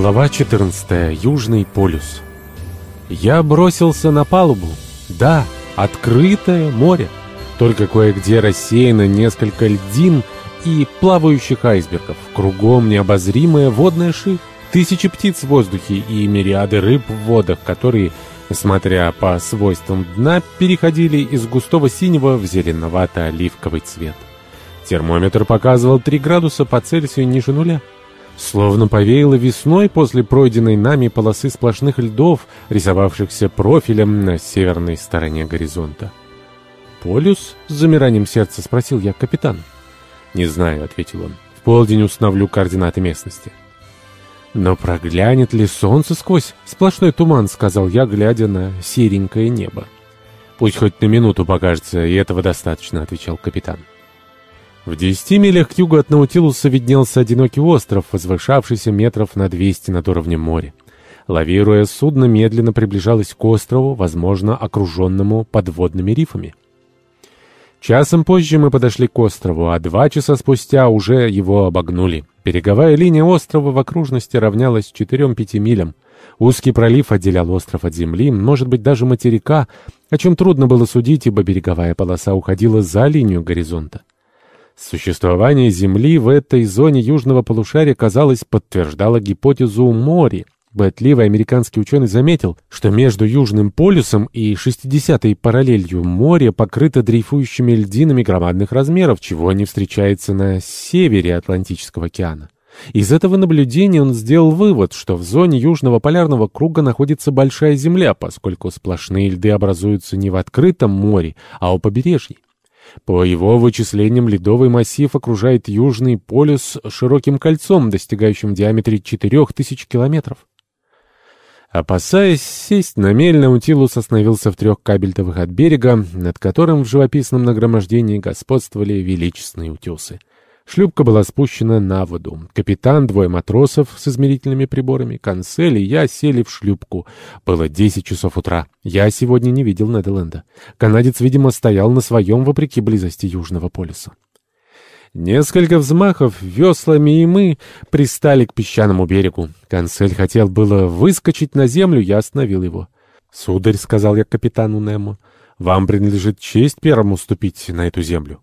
Глава 14. Южный полюс. Я бросился на палубу. Да, открытое море. Только кое-где рассеяно несколько льдин и плавающих айсбергов. Кругом необозримая водная ширь. Тысячи птиц в воздухе и мириады рыб в водах, которые, смотря по свойствам дна, переходили из густого синего в зеленовато-оливковый цвет. Термометр показывал 3 градуса по Цельсию ниже нуля. Словно повеяло весной после пройденной нами полосы сплошных льдов, рисовавшихся профилем на северной стороне горизонта. «Полюс?» — с замиранием сердца спросил я капитан. «Не знаю», — ответил он. «В полдень установлю координаты местности». «Но проглянет ли солнце сквозь сплошной туман?» — сказал я, глядя на серенькое небо. «Пусть хоть на минуту покажется, и этого достаточно», — отвечал капитан. В десяти милях к югу от Наутилуса виднелся одинокий остров, возвышавшийся метров на двести над уровнем моря. Лавируя, судно медленно приближалось к острову, возможно, окруженному подводными рифами. Часом позже мы подошли к острову, а два часа спустя уже его обогнули. Береговая линия острова в окружности равнялась 4-5 милям. Узкий пролив отделял остров от земли, может быть, даже материка, о чем трудно было судить, ибо береговая полоса уходила за линию горизонта. Существование Земли в этой зоне южного полушария, казалось, подтверждало гипотезу Мори. Бэтливый американский ученый заметил, что между Южным полюсом и 60-й параллелью море покрыто дрейфующими льдинами громадных размеров, чего не встречается на севере Атлантического океана. Из этого наблюдения он сделал вывод, что в зоне Южного полярного круга находится большая Земля, поскольку сплошные льды образуются не в открытом море, а у побережья. По его вычислениям, ледовый массив окружает Южный полюс широким кольцом, достигающим в диаметре 4000 километров. Опасаясь сесть на мель, Наутилус остановился в трех кабельтовых от берега, над которым в живописном нагромождении господствовали величественные утесы. Шлюпка была спущена на воду. Капитан, двое матросов с измерительными приборами, канцель и я сели в шлюпку. Было десять часов утра. Я сегодня не видел Недерленда. Канадец, видимо, стоял на своем вопреки близости Южного полюса. Несколько взмахов веслами, и мы пристали к песчаному берегу. Канцель хотел было выскочить на землю, я остановил его. «Сударь», — сказал я капитану Немо, — «вам принадлежит честь первому ступить на эту землю».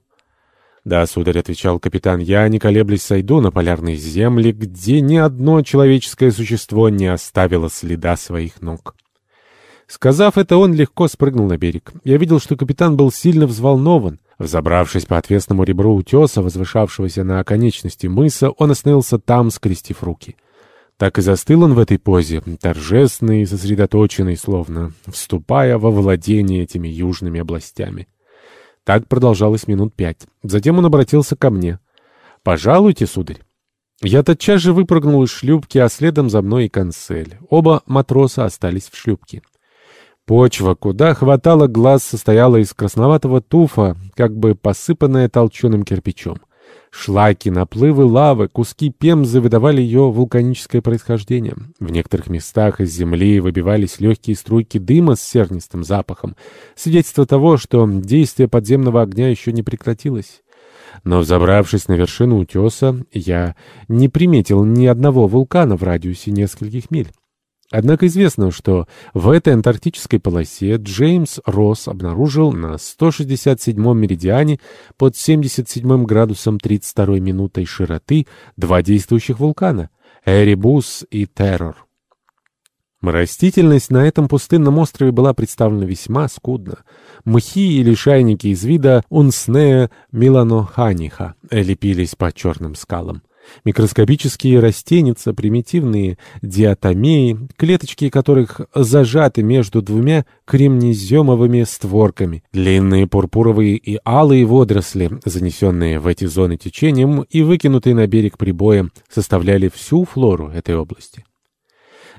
«Да, сударь», — отвечал капитан, — «я, не колеблясь, сойду на полярные земли, где ни одно человеческое существо не оставило следа своих ног». Сказав это, он легко спрыгнул на берег. Я видел, что капитан был сильно взволнован. Взобравшись по отвесному ребру утеса, возвышавшегося на оконечности мыса, он остановился там, скрестив руки. Так и застыл он в этой позе, торжественный и сосредоточенный, словно вступая во владение этими южными областями. Так продолжалось минут пять. Затем он обратился ко мне. «Пожалуйте, сударь». Я тотчас же выпрыгнул из шлюпки, а следом за мной и консель. Оба матроса остались в шлюпке. Почва, куда хватало глаз, состояла из красноватого туфа, как бы посыпанная толченым кирпичом. Шлаки, наплывы лавы, куски пемзы выдавали ее вулканическое происхождение. В некоторых местах из земли выбивались легкие струйки дыма с сернистым запахом, свидетельство того, что действие подземного огня еще не прекратилось. Но, взобравшись на вершину утеса, я не приметил ни одного вулкана в радиусе нескольких миль. Однако известно, что в этой антарктической полосе Джеймс Росс обнаружил на 167-м меридиане под 77 градусом 32 минутой широты два действующих вулкана — Эребус и Террор. Растительность на этом пустынном острове была представлена весьма скудно. Мхи и лишайники из вида Унснея Миланоханиха лепились по черным скалам. Микроскопические растеница, примитивные диатомеи, клеточки которых зажаты между двумя кремнеземовыми створками, длинные пурпуровые и алые водоросли, занесенные в эти зоны течением и выкинутые на берег прибоем, составляли всю флору этой области.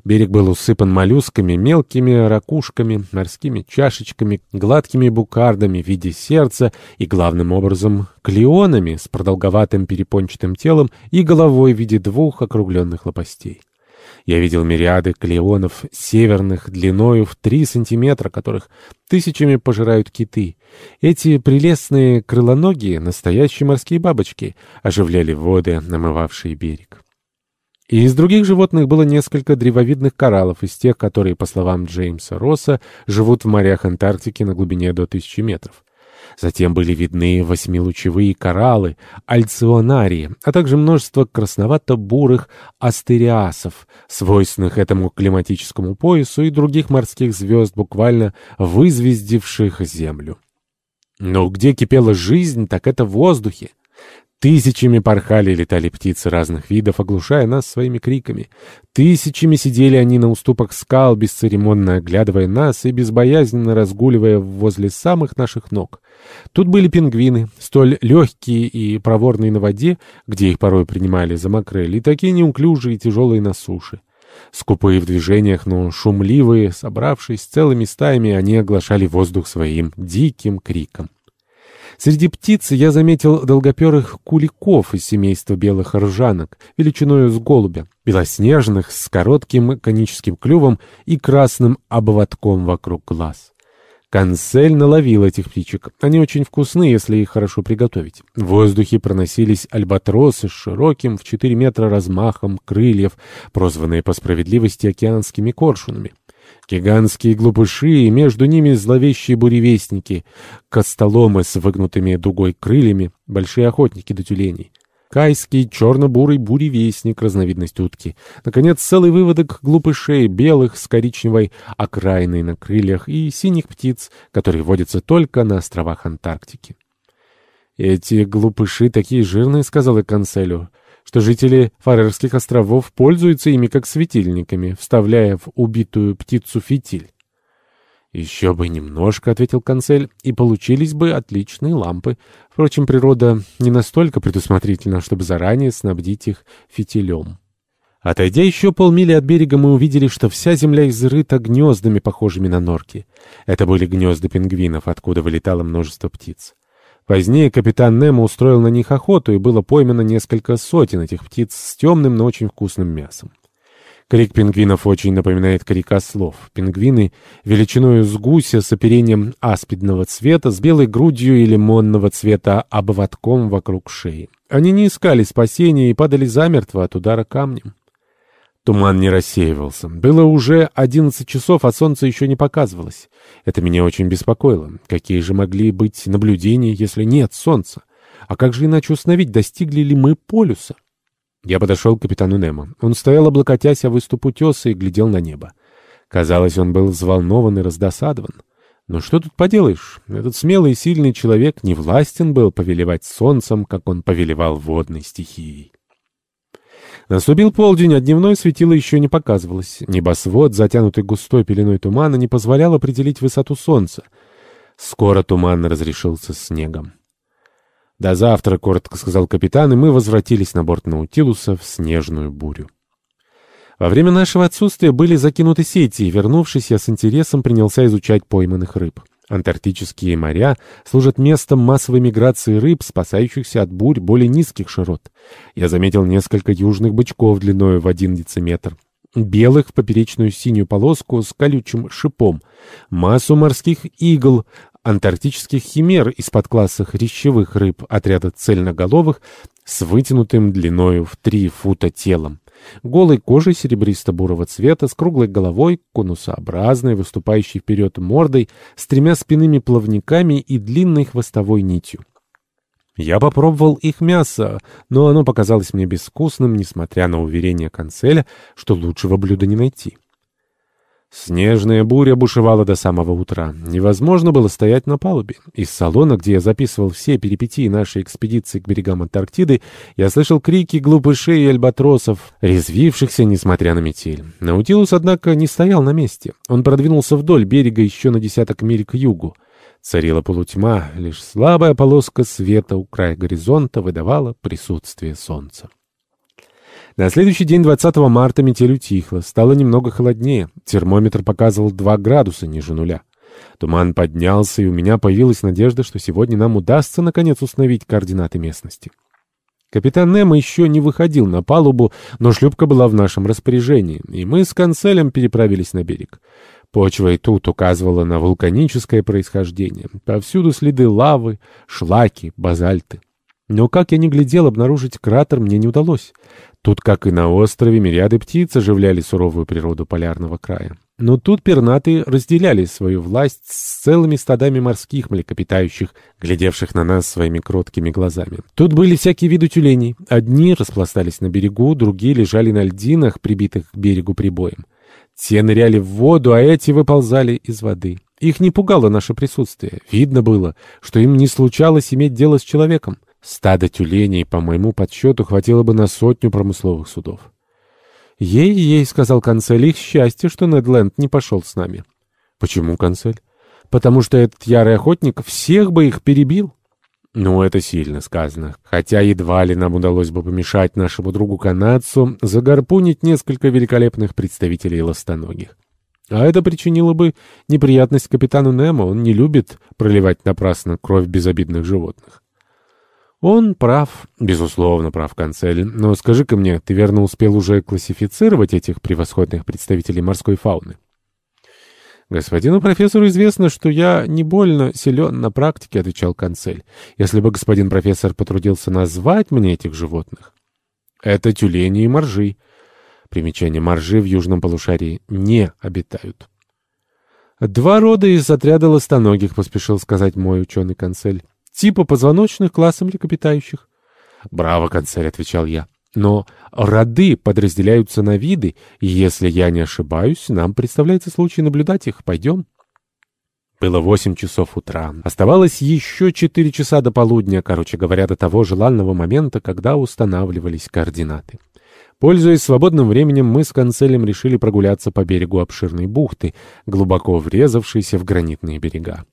Берег был усыпан моллюсками, мелкими ракушками, морскими чашечками, гладкими букардами в виде сердца и, главным образом, клеонами с продолговатым перепончатым телом и головой в виде двух округленных лопастей. Я видел мириады клеонов северных длиною в три сантиметра, которых тысячами пожирают киты. Эти прелестные крылоногие, настоящие морские бабочки, оживляли воды, намывавшие берег. И из других животных было несколько древовидных кораллов, из тех, которые, по словам Джеймса Росса, живут в морях Антарктики на глубине до тысячи метров. Затем были видны восьмилучевые кораллы, альционарии, а также множество красновато-бурых астериасов, свойственных этому климатическому поясу и других морских звезд, буквально вызвездивших Землю. Но где кипела жизнь, так это в воздухе. Тысячами порхали и летали птицы разных видов, оглушая нас своими криками. Тысячами сидели они на уступах скал, бесцеремонно оглядывая нас и безбоязненно разгуливая возле самых наших ног. Тут были пингвины, столь легкие и проворные на воде, где их порой принимали за макрель, и такие неуклюжие и тяжелые на суше. Скупые в движениях, но шумливые, собравшись целыми стаями, они оглашали воздух своим диким криком. Среди птиц я заметил долгоперых куликов из семейства белых ржанок, величиною с голубя, белоснежных, с коротким коническим клювом и красным обводком вокруг глаз. Консель наловил этих птичек. Они очень вкусны, если их хорошо приготовить. В воздухе проносились альбатросы с широким в 4 метра размахом крыльев, прозванные по справедливости океанскими коршунами. Гигантские глупыши, и между ними зловещие буревестники, костоломы с выгнутыми дугой крыльями, большие охотники до тюленей. Кайский черно-бурый буревестник, разновидность утки. Наконец, целый выводок глупышей, белых с коричневой окраиной на крыльях и синих птиц, которые водятся только на островах Антарктики. «Эти глупыши такие жирные», — сказал я Канцелю что жители Фарерских островов пользуются ими как светильниками, вставляя в убитую птицу фитиль. «Еще бы немножко», — ответил канцель, — «и получились бы отличные лампы. Впрочем, природа не настолько предусмотрительна, чтобы заранее снабдить их фитилем». Отойдя еще полмили от берега, мы увидели, что вся земля изрыта гнездами, похожими на норки. Это были гнезда пингвинов, откуда вылетало множество птиц. Позднее капитан Немо устроил на них охоту, и было поймано несколько сотен этих птиц с темным, но очень вкусным мясом. Крик пингвинов очень напоминает крик ослов. Пингвины величиной с гуся с оперением аспидного цвета, с белой грудью и лимонного цвета обводком вокруг шеи. Они не искали спасения и падали замертво от удара камнем. Туман не рассеивался. Было уже одиннадцать часов, а солнце еще не показывалось. Это меня очень беспокоило. Какие же могли быть наблюдения, если нет солнца? А как же иначе установить, достигли ли мы полюса? Я подошел к капитану Немо. Он стоял, облокотясь о выступ утеса и глядел на небо. Казалось, он был взволнован и раздосадован. Но что тут поделаешь? Этот смелый и сильный человек не властен был повелевать солнцем, как он повелевал водной стихией. Наступил полдень, а дневное светило еще не показывалось. Небосвод, затянутый густой пеленой тумана, не позволял определить высоту солнца. Скоро туман разрешился снегом. «До завтра», — коротко сказал капитан, и мы возвратились на борт Наутилуса в снежную бурю. Во время нашего отсутствия были закинуты сети, и, вернувшись, я с интересом принялся изучать пойманных рыб. Антарктические моря служат местом массовой миграции рыб, спасающихся от бурь более низких широт. Я заметил несколько южных бычков длиной в один дециметр, белых в поперечную синюю полоску с колючим шипом, массу морских игл, антарктических химер из-под класса хрящевых рыб отряда цельноголовых с вытянутым длиною в три фута телом голой кожей серебристо-бурого цвета, с круглой головой, конусообразной, выступающей вперед мордой, с тремя спинными плавниками и длинной хвостовой нитью. Я попробовал их мясо, но оно показалось мне безвкусным, несмотря на уверение канцеля, что лучшего блюда не найти. Снежная буря бушевала до самого утра. Невозможно было стоять на палубе. Из салона, где я записывал все перипетии нашей экспедиции к берегам Антарктиды, я слышал крики глупышей и альбатросов, резвившихся, несмотря на метель. Наутилус, однако, не стоял на месте. Он продвинулся вдоль берега еще на десяток миль к югу. Царила полутьма, лишь слабая полоска света у края горизонта выдавала присутствие солнца. На следующий день, 20 марта, метель утихла, стало немного холоднее. Термометр показывал 2 градуса ниже нуля. Туман поднялся, и у меня появилась надежда, что сегодня нам удастся наконец установить координаты местности. Капитан Немо еще не выходил на палубу, но шлюпка была в нашем распоряжении, и мы с канцелем переправились на берег. Почва и тут указывала на вулканическое происхождение. Повсюду следы лавы, шлаки, базальты. Но как я ни глядел, обнаружить кратер мне не удалось. Тут, как и на острове, мириады птиц оживляли суровую природу полярного края. Но тут пернатые разделяли свою власть с целыми стадами морских млекопитающих, глядевших на нас своими кроткими глазами. Тут были всякие виды тюленей. Одни распластались на берегу, другие лежали на льдинах, прибитых к берегу прибоем. Те ныряли в воду, а эти выползали из воды. Их не пугало наше присутствие. Видно было, что им не случалось иметь дело с человеком. Стадо тюленей, по моему подсчету, хватило бы на сотню промысловых судов. «Ей-ей», — сказал канцель, — «их счастье, что Недленд не пошел с нами». «Почему, канцель?» «Потому что этот ярый охотник всех бы их перебил». «Ну, это сильно сказано. Хотя едва ли нам удалось бы помешать нашему другу-канадцу загарпунить несколько великолепных представителей ластоногих. А это причинило бы неприятность капитану Немо. Он не любит проливать напрасно кровь безобидных животных». Он прав, безусловно прав, канцель. Но скажи-ка мне, ты верно успел уже классифицировать этих превосходных представителей морской фауны? «Господину профессору известно, что я не больно силен на практике», — отвечал канцель. «Если бы господин профессор потрудился назвать мне этих животных...» «Это тюлени и моржи». Примечание моржи в южном полушарии не обитают. «Два рода из отряда ластоногих», — поспешил сказать мой ученый канцель типа позвоночных класса млекопитающих. «Браво, канцель», — отвечал я. «Но роды подразделяются на виды, и если я не ошибаюсь, нам представляется случай наблюдать их. Пойдем». Было восемь часов утра. Оставалось еще четыре часа до полудня, короче говоря, до того желанного момента, когда устанавливались координаты. Пользуясь свободным временем, мы с канцелем решили прогуляться по берегу обширной бухты, глубоко врезавшейся в гранитные берега.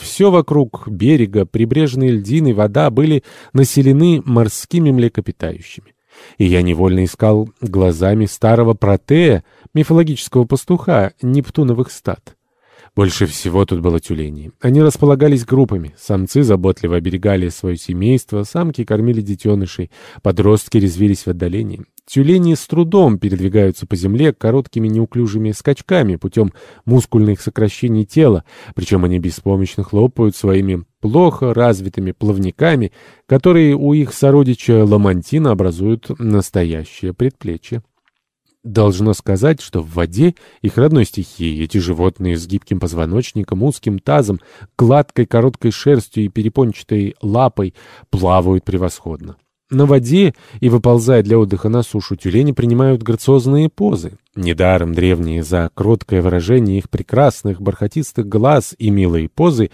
Все вокруг берега, прибрежные льдины, вода были населены морскими млекопитающими. И я невольно искал глазами старого протея, мифологического пастуха Нептуновых стад. Больше всего тут было тюленей. Они располагались группами. Самцы заботливо оберегали свое семейство, самки кормили детенышей, подростки резвились в отдалении. Тюлени с трудом передвигаются по земле короткими неуклюжими скачками путем мускульных сокращений тела, причем они беспомощно хлопают своими плохо развитыми плавниками, которые у их сородича ламантина образуют настоящее предплечье. Должно сказать, что в воде, их родной стихии, эти животные с гибким позвоночником, узким тазом, гладкой короткой шерстью и перепончатой лапой плавают превосходно. На воде и выползая для отдыха на сушу, тюлени принимают грациозные позы. Недаром древние за кроткое выражение их прекрасных бархатистых глаз и милые позы,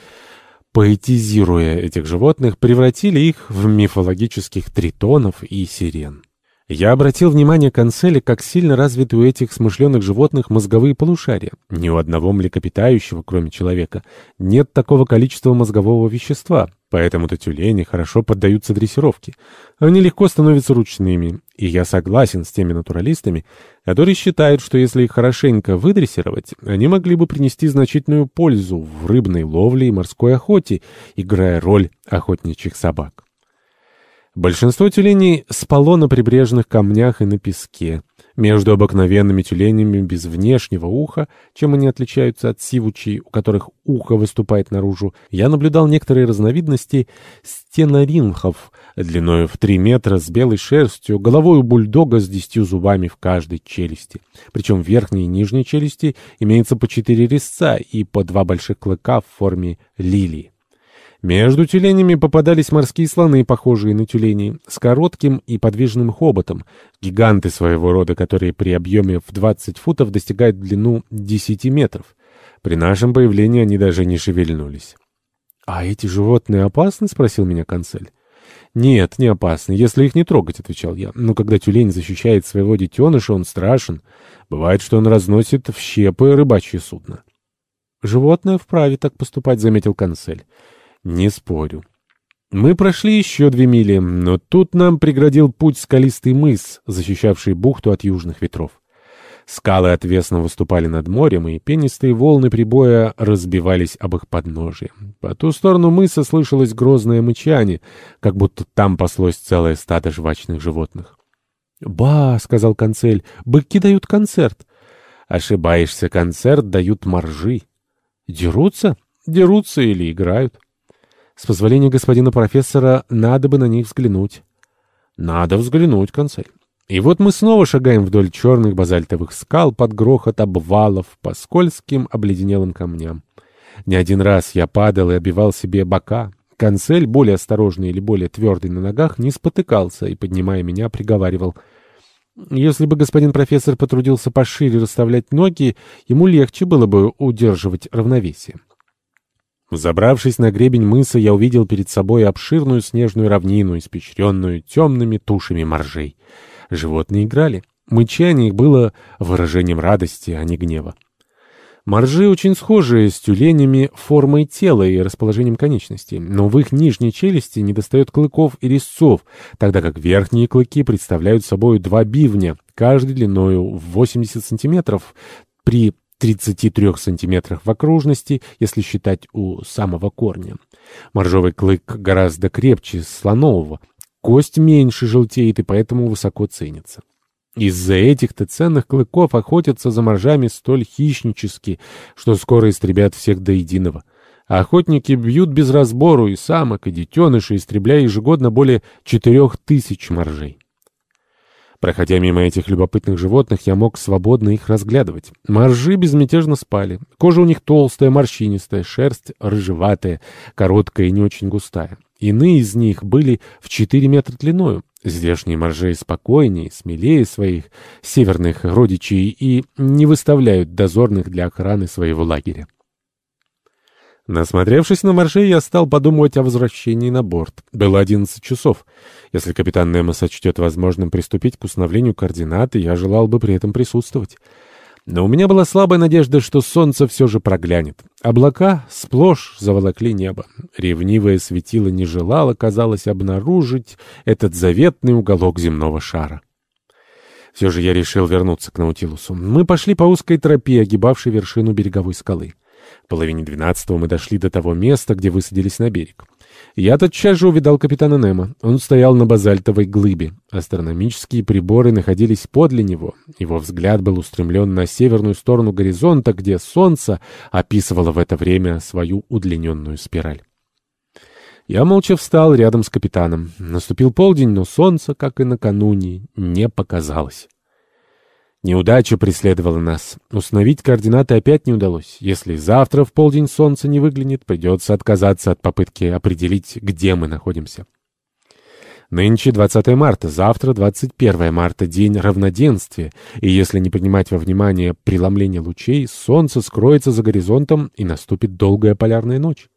поэтизируя этих животных, превратили их в мифологических тритонов и сирен. Я обратил внимание канцеля, как сильно развиты у этих смышленых животных мозговые полушария. Ни у одного млекопитающего, кроме человека, нет такого количества мозгового вещества, поэтому-то тюлени хорошо поддаются дрессировке. Они легко становятся ручными, и я согласен с теми натуралистами, которые считают, что если их хорошенько выдрессировать, они могли бы принести значительную пользу в рыбной ловле и морской охоте, играя роль охотничьих собак. Большинство тюленей спало на прибрежных камнях и на песке. Между обыкновенными тюленями без внешнего уха, чем они отличаются от сивучей, у которых ухо выступает наружу, я наблюдал некоторые разновидности стеноринхов, длиной в 3 метра, с белой шерстью, головой у бульдога с десятью зубами в каждой челюсти. Причем в верхней и нижней челюсти имеется по четыре резца и по два больших клыка в форме лилии. Между тюленями попадались морские слоны, похожие на тюленей, с коротким и подвижным хоботом, гиганты своего рода, которые при объеме в 20 футов достигают длину 10 метров. При нашем появлении они даже не шевельнулись. «А эти животные опасны?» — спросил меня консель. «Нет, не опасны, если их не трогать», — отвечал я. «Но когда тюлень защищает своего детеныша, он страшен. Бывает, что он разносит в щепы рыбачье судно». «Животное вправе так поступать», — заметил консель. Не спорю. Мы прошли еще две мили, но тут нам преградил путь скалистый мыс, защищавший бухту от южных ветров. Скалы отвесно выступали над морем, и пенистые волны прибоя разбивались об их подножие. По ту сторону мыса слышалось грозное мычание, как будто там паслось целое стадо жвачных животных. «Ба!» — сказал канцель. «Быки дают концерт». «Ошибаешься, концерт дают моржи». «Дерутся?» «Дерутся или играют». С позволения господина профессора, надо бы на них взглянуть. Надо взглянуть, консель. И вот мы снова шагаем вдоль черных базальтовых скал под грохот обвалов по скользким обледенелым камням. Не один раз я падал и обивал себе бока. Консель, более осторожный или более твердый на ногах, не спотыкался и, поднимая меня, приговаривал. Если бы господин профессор потрудился пошире расставлять ноги, ему легче было бы удерживать равновесие. Забравшись на гребень мыса, я увидел перед собой обширную снежную равнину, испещренную темными тушами моржей. Животные играли. Мычание их было выражением радости, а не гнева. Моржи очень схожи с тюленями формой тела и расположением конечностей, но в их нижней челюсти недостает клыков и резцов, тогда как верхние клыки представляют собой два бивня, каждый длиною в 80 сантиметров при 33 сантиметрах в окружности, если считать у самого корня. Моржовый клык гораздо крепче слонового, кость меньше желтеет и поэтому высоко ценится. Из-за этих-то ценных клыков охотятся за моржами столь хищнически, что скоро истребят всех до единого. Охотники бьют без разбору и самок, и детенышей, истребляя ежегодно более четырех тысяч моржей. Проходя мимо этих любопытных животных, я мог свободно их разглядывать. Моржи безмятежно спали. Кожа у них толстая, морщинистая, шерсть рыжеватая, короткая и не очень густая. Иные из них были в 4 метра длиною. Здешние моржи спокойнее, смелее своих северных родичей и не выставляют дозорных для охраны своего лагеря. Насмотревшись на моржей, я стал подумывать о возвращении на борт. Было одиннадцать часов. Если капитан Немо сочтет возможным приступить к установлению координат, я желал бы при этом присутствовать. Но у меня была слабая надежда, что солнце все же проглянет. Облака сплошь заволокли небо. Ревнивое светило не желало, казалось, обнаружить этот заветный уголок земного шара. Все же я решил вернуться к Наутилусу. Мы пошли по узкой тропе, огибавшей вершину береговой скалы. В половине двенадцатого мы дошли до того места, где высадились на берег. Я тотчас же увидал капитана Немо. Он стоял на базальтовой глыбе. Астрономические приборы находились подле него. Его взгляд был устремлен на северную сторону горизонта, где солнце описывало в это время свою удлиненную спираль. Я молча встал рядом с капитаном. Наступил полдень, но солнце, как и накануне, не показалось. Неудача преследовала нас. Установить координаты опять не удалось. Если завтра в полдень солнце не выглянет, придется отказаться от попытки определить, где мы находимся. Нынче 20 марта, завтра 21 марта, день равноденствия, и если не принимать во внимание преломление лучей, солнце скроется за горизонтом и наступит долгая полярная ночь.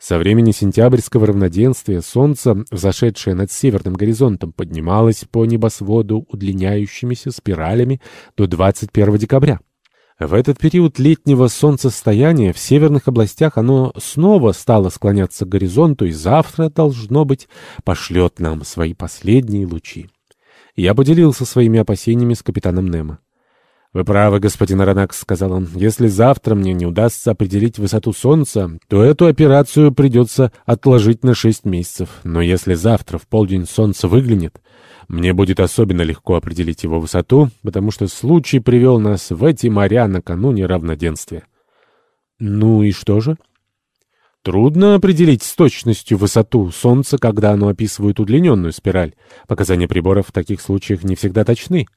Со времени сентябрьского равноденствия солнце, взошедшее над северным горизонтом, поднималось по небосводу удлиняющимися спиралями до 21 декабря. В этот период летнего солнцестояния в северных областях оно снова стало склоняться к горизонту и завтра, должно быть, пошлет нам свои последние лучи. Я поделился своими опасениями с капитаном Немо. «Вы правы, господин Аронакс», — сказал он. «Если завтра мне не удастся определить высоту Солнца, то эту операцию придется отложить на шесть месяцев. Но если завтра в полдень Солнце выглянет, мне будет особенно легко определить его высоту, потому что случай привел нас в эти моря накануне равноденствия». «Ну и что же?» Трудно определить с точностью высоту Солнца, когда оно описывает удлиненную спираль. Показания приборов в таких случаях не всегда точны.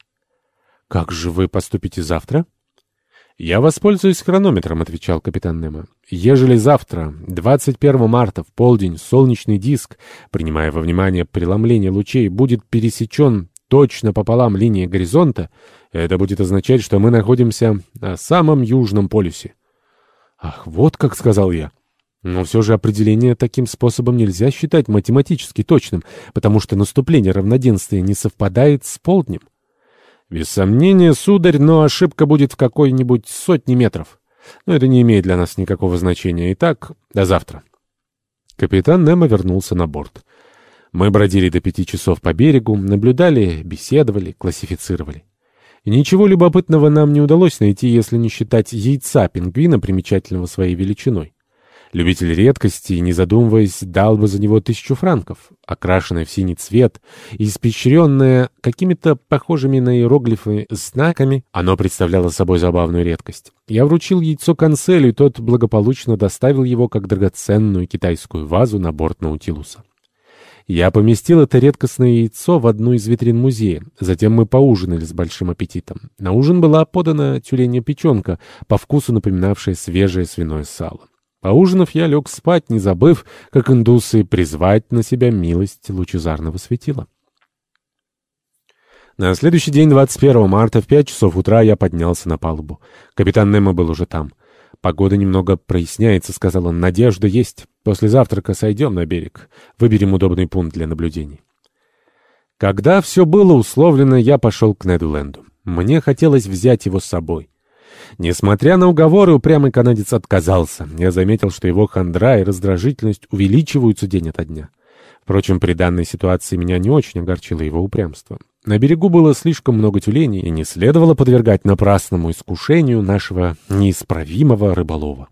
«Как же вы поступите завтра?» «Я воспользуюсь хронометром», — отвечал капитан Немо. «Ежели завтра, 21 марта, в полдень, солнечный диск, принимая во внимание преломление лучей, будет пересечен точно пополам линии горизонта, это будет означать, что мы находимся на самом южном полюсе». «Ах, вот как», — сказал я. Но все же определение таким способом нельзя считать математически точным, потому что наступление равноденствия не совпадает с полднем. Без сомнения, сударь, но ошибка будет в какой-нибудь сотне метров. Но это не имеет для нас никакого значения. Итак, до завтра. Капитан Немо вернулся на борт. Мы бродили до пяти часов по берегу, наблюдали, беседовали, классифицировали. И ничего любопытного нам не удалось найти, если не считать яйца пингвина, примечательного своей величиной. Любитель редкости, не задумываясь, дал бы за него тысячу франков. Окрашенное в синий цвет и испещренное какими-то похожими на иероглифы знаками, оно представляло собой забавную редкость. Я вручил яйцо канцелю, и тот благополучно доставил его как драгоценную китайскую вазу на борт Наутилуса. Я поместил это редкостное яйцо в одну из витрин музея. Затем мы поужинали с большим аппетитом. На ужин была подана тюленья печенка, по вкусу напоминавшая свежее свиное сало. Поужинав, я лег спать, не забыв, как индусы, призвать на себя милость лучезарного светила. На следующий день, 21 марта, в 5 часов утра, я поднялся на палубу. Капитан Немо был уже там. «Погода немного проясняется», — сказал он. «Надежда есть. После завтрака сойдем на берег. Выберем удобный пункт для наблюдений». Когда все было условлено, я пошел к Недуленду. Мне хотелось взять его с собой. Несмотря на уговоры, упрямый канадец отказался. Я заметил, что его хандра и раздражительность увеличиваются день ото дня. Впрочем, при данной ситуации меня не очень огорчило его упрямство. На берегу было слишком много тюленей, и не следовало подвергать напрасному искушению нашего неисправимого рыболова.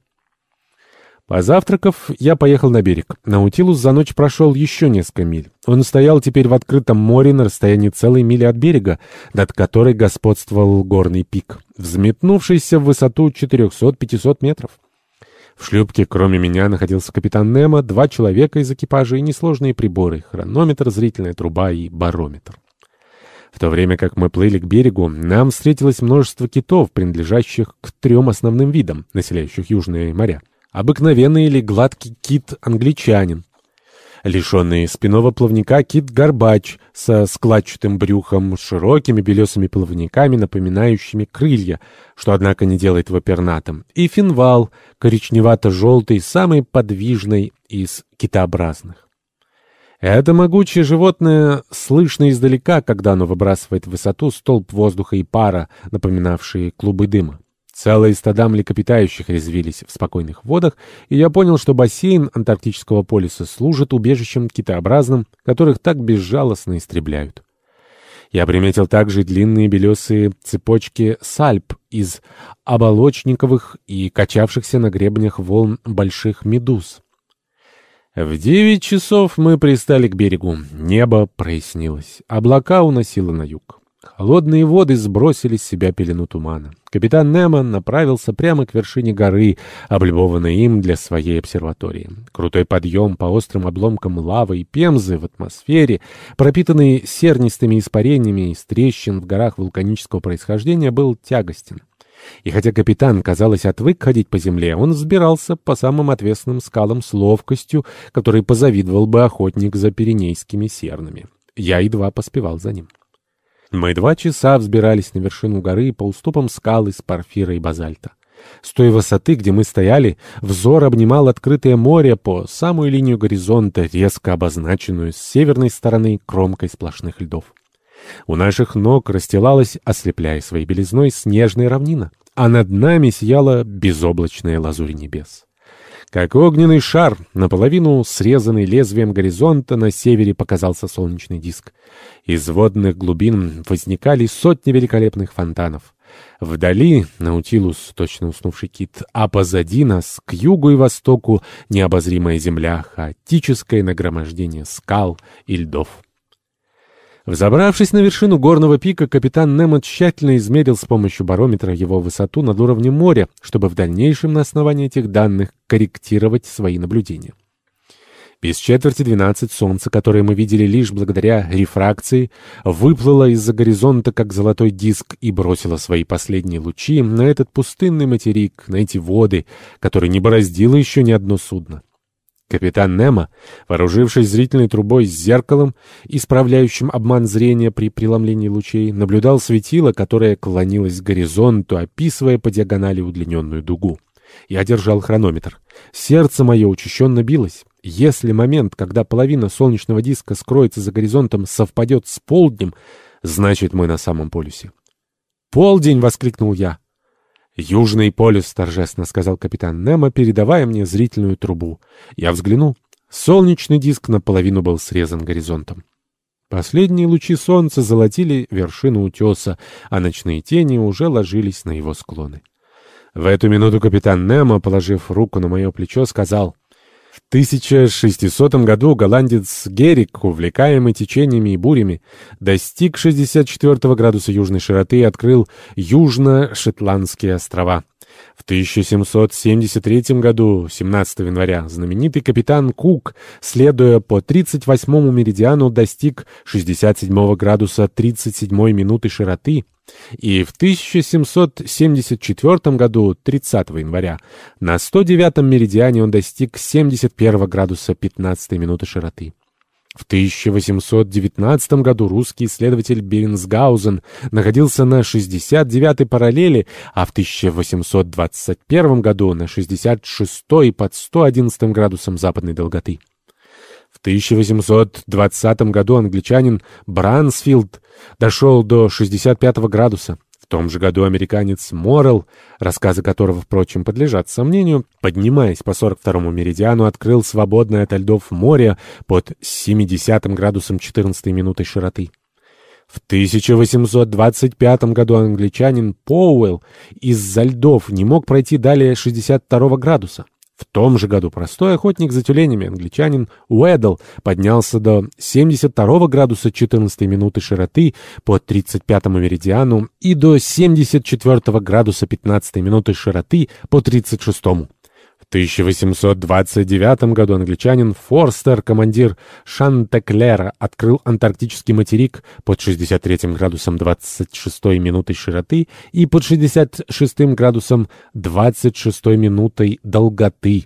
Позавтракав, я поехал на берег. Наутилус за ночь прошел еще несколько миль. Он стоял теперь в открытом море на расстоянии целой мили от берега, над которой господствовал горный пик, взметнувшийся в высоту 400-500 метров. В шлюпке, кроме меня, находился капитан Немо, два человека из экипажа и несложные приборы — хронометр, зрительная труба и барометр. В то время как мы плыли к берегу, нам встретилось множество китов, принадлежащих к трем основным видам, населяющих южные моря. Обыкновенный или гладкий кит-англичанин, лишенный спинного плавника кит-горбач со складчатым брюхом, широкими белесыми плавниками, напоминающими крылья, что, однако, не делает его пернатым, и финвал, коричневато-желтый, самый подвижный из китообразных. Это могучее животное слышно издалека, когда оно выбрасывает в высоту столб воздуха и пара, напоминавшие клубы дыма. Целые стада млекопитающих резвились в спокойных водах, и я понял, что бассейн Антарктического полюса служит убежищем китообразным, которых так безжалостно истребляют. Я приметил также длинные белесые цепочки сальп из оболочниковых и качавшихся на гребнях волн больших медуз. В девять часов мы пристали к берегу. Небо прояснилось. Облака уносило на юг. Холодные воды сбросили с себя пелену тумана. Капитан Неман направился прямо к вершине горы, облюбованной им для своей обсерватории. Крутой подъем по острым обломкам лавы и пемзы в атмосфере, пропитанный сернистыми испарениями из трещин в горах вулканического происхождения, был тягостен. И хотя капитан, казалось, отвык ходить по земле, он взбирался по самым отвесным скалам с ловкостью, которой позавидовал бы охотник за пиренейскими сернами. Я едва поспевал за ним. Мы два часа взбирались на вершину горы по уступам скал из порфира и базальта. С той высоты, где мы стояли, взор обнимал открытое море по самую линию горизонта, резко обозначенную с северной стороны кромкой сплошных льдов. У наших ног расстилалась, ослепляя своей белизной, снежная равнина, а над нами сияла безоблачная лазурь небес. Как огненный шар, наполовину срезанный лезвием горизонта, на севере показался солнечный диск. Из водных глубин возникали сотни великолепных фонтанов. Вдали Наутилус, точно уснувший кит, а позади нас, к югу и востоку, необозримая земля, хаотическое нагромождение скал и льдов. Взобравшись на вершину горного пика, капитан Немо тщательно измерил с помощью барометра его высоту над уровнем моря, чтобы в дальнейшем на основании этих данных корректировать свои наблюдения. Без четверти двенадцать солнце, которое мы видели лишь благодаря рефракции, выплыло из-за горизонта, как золотой диск, и бросило свои последние лучи на этот пустынный материк, на эти воды, которые не бороздило еще ни одно судно. Капитан Немо, вооружившись зрительной трубой с зеркалом, исправляющим обман зрения при преломлении лучей, наблюдал светило, которое клонилось к горизонту, описывая по диагонали удлиненную дугу. Я держал хронометр. Сердце мое учащенно билось. Если момент, когда половина солнечного диска скроется за горизонтом, совпадет с полднем, значит, мы на самом полюсе. «Полдень!» — воскликнул я. «Южный полюс», — торжественно сказал капитан Немо, передавая мне зрительную трубу. Я взглянул. Солнечный диск наполовину был срезан горизонтом. Последние лучи солнца золотили вершину утеса, а ночные тени уже ложились на его склоны. В эту минуту капитан Немо, положив руку на мое плечо, сказал... В 1600 году голландец Герик, увлекаемый течениями и бурями, достиг 64 градуса южной широты и открыл Южно-Шотландские острова. В 1773 году, 17 января, знаменитый капитан Кук, следуя по 38-му меридиану, достиг 67 градуса 37 минуты широты, и в 1774 году, 30 января, на 109-м меридиане он достиг 71 градуса 15 минуты широты. В 1819 году русский исследователь Беренсгаузен находился на 69-й параллели, а в 1821 году на 66-й под 111 градусом западной долготы. В 1820 году англичанин Брансфилд дошел до 65 градуса. Том же году американец Моррелл, рассказы которого, впрочем, подлежат сомнению, поднимаясь по 42-му меридиану, открыл свободное от льдов море под 70 градусом 14 минутой широты. В 1825 году англичанин Поуэлл из-за льдов не мог пройти далее 62 градуса. В том же году простой охотник за тюленями, англичанин Уэддл, поднялся до 72 градуса 14 минуты широты по 35 меридиану и до 74 градуса 15 минуты широты по 36. -му. В 1829 году англичанин Форстер, командир Шантеклера, открыл антарктический материк под 63 градусом 26 минутой широты и под 66 градусом 26 минутой долготы.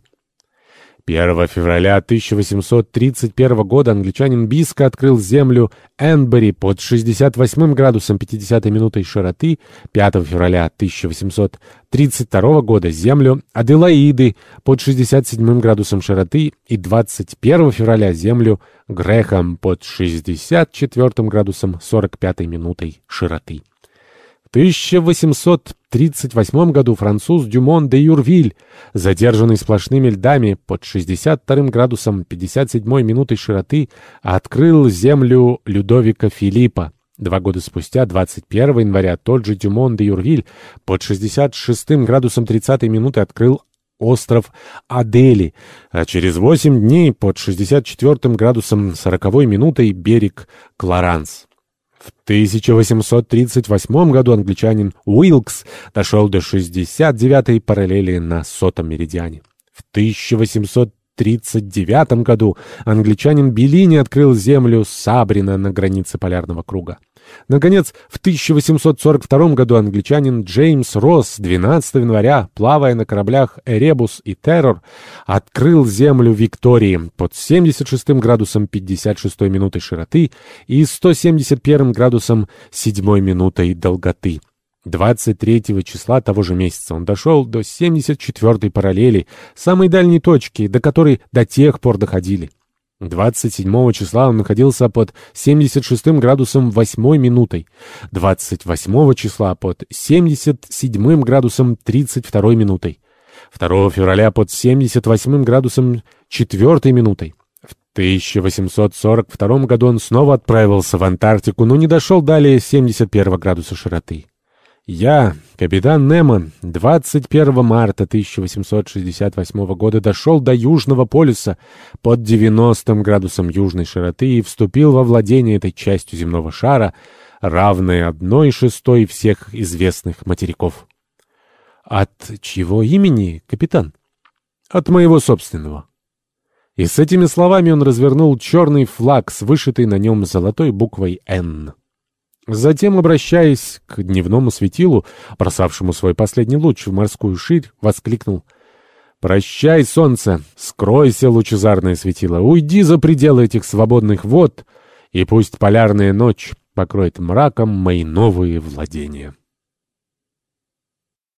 1 февраля 1831 года англичанин Биско открыл землю Энбери под 68 градусом 50 минутой широты, 5 февраля 1832 года землю Аделаиды под 67 градусом широты и 21 февраля землю Грехам под 64 градусом 45 минутой широты. 1838 году француз Дюмон де Юрвиль, задержанный сплошными льдами под 62 градусом 57 минутой широты, открыл землю Людовика Филиппа. Два года спустя, 21 января, тот же Дюмон де Юрвиль под 66 градусом 30 минуты открыл остров Адели, а через 8 дней под 64 градусом 40 минутой берег Кларанс. В 1838 году англичанин Уилкс дошел до 69-й параллели на сотом меридиане. В 1839 году англичанин Беллини открыл землю Сабрина на границе полярного круга. Наконец, в 1842 году англичанин Джеймс Росс 12 января, плавая на кораблях «Эребус» и «Террор», открыл землю Виктории под 76 градусом 56 минутой широты и 171 градусом 7 минутой долготы. 23 числа того же месяца он дошел до 74 параллели, самой дальней точки, до которой до тех пор доходили. 27 числа он находился под 76 градусом 8 минутой, 28 числа под 77 градусом 32 минутой, 2 февраля под 78 градусом 4 минутой. В 1842 году он снова отправился в Антарктику, но не дошел далее 71 градуса широты. Я, капитан Неман, 21 марта 1868 года дошел до Южного полюса под 90 градусом южной широты и вступил во владение этой частью земного шара, равной одной шестой всех известных материков. От чьего имени, капитан? От моего собственного. И с этими словами он развернул черный флаг с вышитой на нем золотой буквой «Н». Затем, обращаясь к дневному светилу, бросавшему свой последний луч в морскую ширь, воскликнул «Прощай, солнце! Скройся, лучезарное светило! Уйди за пределы этих свободных вод, и пусть полярная ночь покроет мраком мои новые владения!»